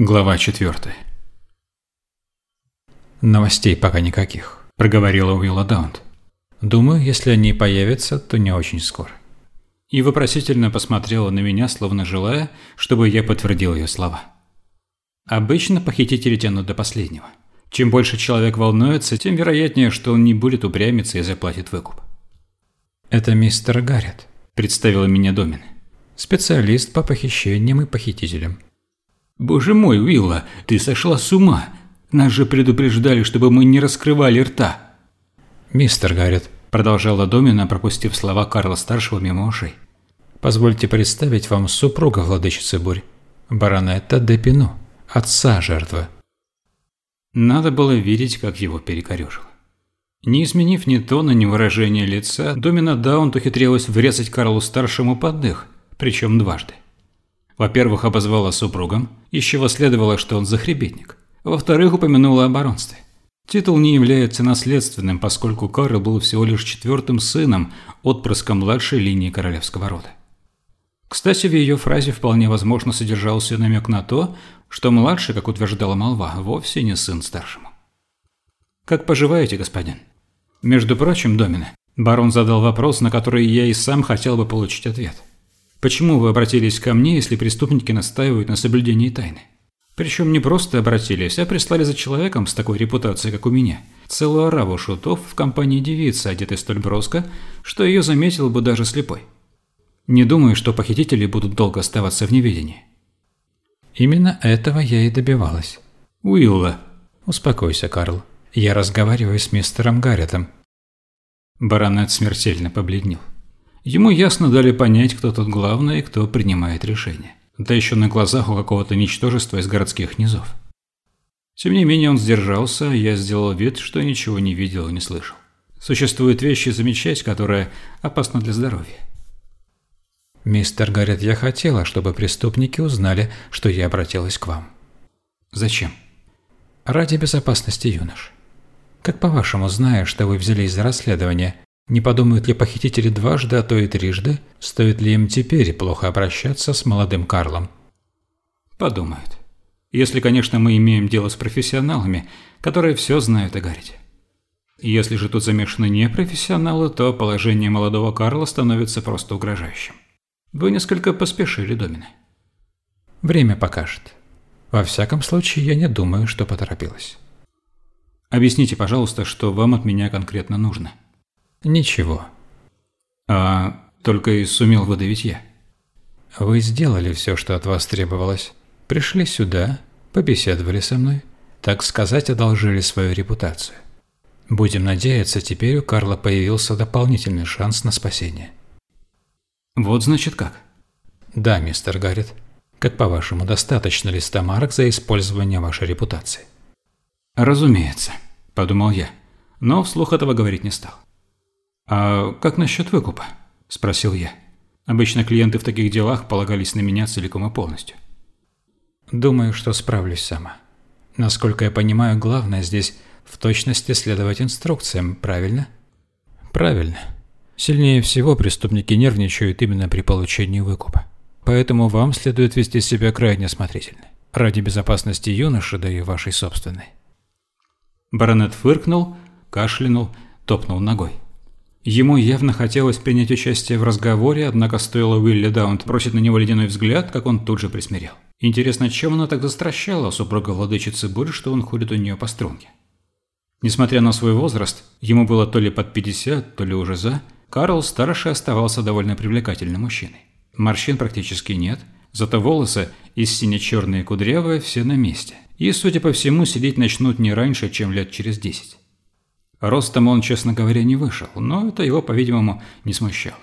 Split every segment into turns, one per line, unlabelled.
Глава 4 «Новостей пока никаких», – проговорила Уилла Даунт. «Думаю, если они появятся, то не очень скоро». И вопросительно посмотрела на меня, словно желая, чтобы я подтвердил ее слова. Обычно похитители тянут до последнего. Чем больше человек волнуется, тем вероятнее, что он не будет упрямиться и заплатит выкуп. «Это мистер Гаррет», – представила меня Домин. «Специалист по похищениям и похитителям».
«Боже мой, Уилла, ты сошла с ума! Нас же предупреждали, чтобы мы не раскрывали рта!»
«Мистер Гаррет», – продолжала Домина, пропустив слова Карла-старшего мимо ушей. «Позвольте представить вам супруга владычицы Бурь, баронетта де Пину, отца жертвы». Надо было видеть, как его перекорежило. Не изменив ни тона, ни выражения лица, Домина Даунт ухитрилась врезать Карлу-старшему под дых, причем дважды. Во-первых, обозвала супругом, из чего следовало, что он захребетник. Во-вторых, упомянула о баронстве. Титул не является наследственным, поскольку Карл был всего лишь четвертым сыном, отпрыском младшей линии королевского рода. Кстати, в ее фразе вполне возможно содержался намек на то, что младший, как утверждала молва, вовсе не сын старшему. «Как поживаете, господин?» Между прочим, Домина, барон задал вопрос, на который я и сам хотел бы получить ответ. Почему вы обратились ко мне, если преступники настаивают на соблюдении тайны? Причем не просто обратились, а прислали за человеком с такой репутацией, как у меня. Целую ораву шутов в компании девицы, одетой столь броско, что ее заметил бы даже слепой. Не думаю, что похитители будут долго оставаться в неведении. Именно этого я и добивалась.
Уилла.
Успокойся, Карл. Я разговариваю с мистером Гарретом.
Баронет смертельно побледнел. Ему ясно дали понять, кто тут главный и кто принимает решение. Да еще на глазах у какого-то ничтожества из городских низов. Тем не менее он сдержался, а я сделал вид, что ничего не видел и не слышал. Существуют вещи замечать, которые опасны для здоровья.
«Мистер Гаррет, я хотела, чтобы преступники узнали, что я обратилась к вам».
«Зачем?»
«Ради безопасности юнош. Как по-вашему, зная, что вы взялись за расследование, не подумают ли похитители дважды, а то и трижды, стоит ли им теперь плохо обращаться с молодым Карлом?
Подумают. Если, конечно, мы имеем дело с профессионалами, которые все знают о Гаррите. Если же тут замешаны не профессионалы, то положение молодого Карла становится просто угрожающим. Вы несколько поспешили, Домина.
Время покажет. Во всяком случае, я не думаю, что поторопилась.
Объясните, пожалуйста, что вам от меня конкретно нужно.
Ничего.
А только и сумел выдавить я.
Вы сделали все, что от вас требовалось. Пришли сюда, побеседовали со мной, так сказать, одолжили свою репутацию. Будем надеяться, теперь у Карла появился дополнительный шанс на спасение.
Вот значит как.
Да, мистер Гаррет. Как по-вашему, достаточно ли ста марок за использование вашей репутации?
Разумеется, подумал я, но вслух этого говорить не стал. «А как насчет выкупа?» – спросил я. Обычно клиенты в таких делах полагались на меня целиком и полностью.
«Думаю, что справлюсь сама. Насколько я понимаю, главное здесь в точности следовать инструкциям, правильно?» «Правильно. Сильнее всего преступники нервничают именно при получении выкупа. Поэтому вам следует вести себя крайне осмотрительно. Ради безопасности юноши, да и вашей собственной».
Баронет фыркнул, кашлянул, топнул ногой. Ему явно хотелось принять участие в разговоре, однако стоило Уилли Даунт бросить на него ледяной взгляд, как он тут же присмирел. Интересно, чем она так застращала супруга владычицы Бурь, что он ходит у нее по струнке? Несмотря на свой возраст, ему было то ли под 50, то ли уже за, Карл старший оставался довольно привлекательным мужчиной. Морщин практически нет, зато волосы из сине-черные кудрявые все на месте. И, судя по всему, сидеть начнут не раньше, чем лет через 10. Ростом он, честно говоря, не вышел, но это его, по-видимому, не смущало.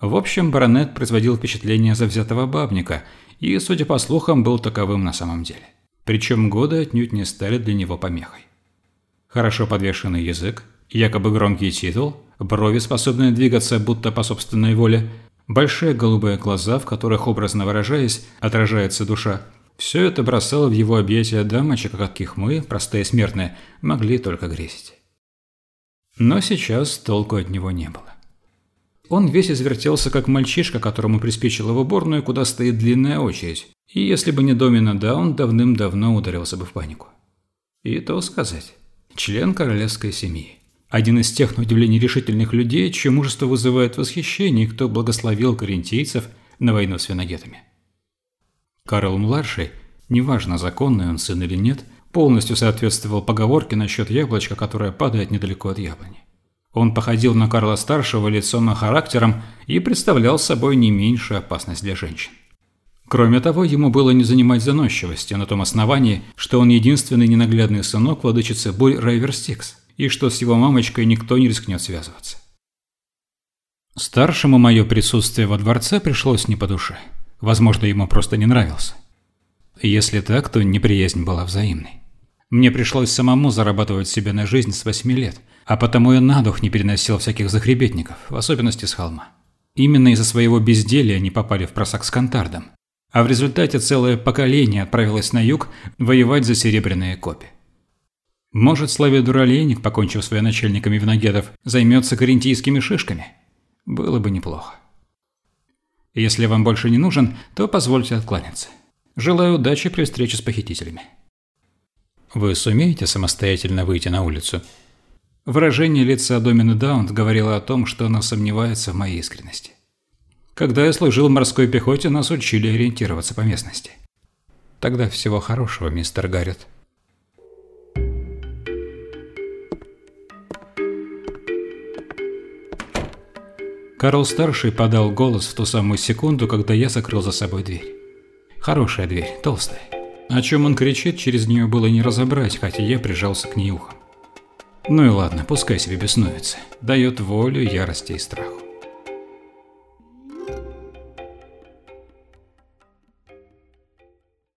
В общем, баронет производил впечатление завзятого бабника и, судя по слухам, был таковым на самом деле. Причем годы отнюдь не стали для него помехой. Хорошо подвешенный язык, якобы громкий титул, брови, способные двигаться будто по собственной воле, большие голубые глаза, в которых, образно выражаясь, отражается душа, все это бросало в его объятия дамочек, каких мы, простые смертные, могли только грезить. Но сейчас толку от него не было. Он весь извертелся, как мальчишка, которому приспичило в уборную, куда стоит длинная очередь, И если бы не Домина Даун, давным-давно ударился бы в панику. И то сказать. Член королевской семьи. Один из тех, на удивление, решительных людей, чье мужество вызывает восхищение, кто благословил коринтийцев на войну с виногетами. Карл-младший, неважно, законный он сын или нет, полностью соответствовал поговорке насчет яблочка, которое падает недалеко от яблони. Он походил на Карла-старшего лицом и характером и представлял собой не меньшую опасность для женщин. Кроме того, ему было не занимать заносчивости на том основании, что он единственный ненаглядный сынок владычицы Бурь Райверстикс, и что с его мамочкой никто не рискнет связываться. Старшему мое присутствие во дворце пришлось не по душе. Возможно, ему просто не нравился. Если так, то неприязнь была взаимной. Мне пришлось самому зарабатывать себе на жизнь с восьми лет, а потому я на дух не переносил всяких захребетников, в особенности с холма. Именно из-за своего безделия они попали в просак с Кантардом, а в результате целое поколение отправилось на юг воевать за серебряные копи. Может, Славе Дуралейник, покончив с военачальниками виногедов, займется карентийскими шишками? Было бы неплохо. Если вам больше не нужен, то позвольте откланяться. Желаю удачи при встрече с похитителями. Вы сумеете самостоятельно выйти на улицу? Выражение лица Домины Даунт говорило о том, что она сомневается в моей искренности. Когда я служил в морской пехоте, нас учили ориентироваться по местности. Тогда всего хорошего, мистер Гаррет. Карл-старший подал голос в ту самую секунду, когда я закрыл за собой дверь. Хорошая дверь, толстая. О чем он кричит, через нее было не разобрать, хотя я прижался к ней ухом. Ну и ладно, пускай себе беснуется. Дает волю ярости и страху.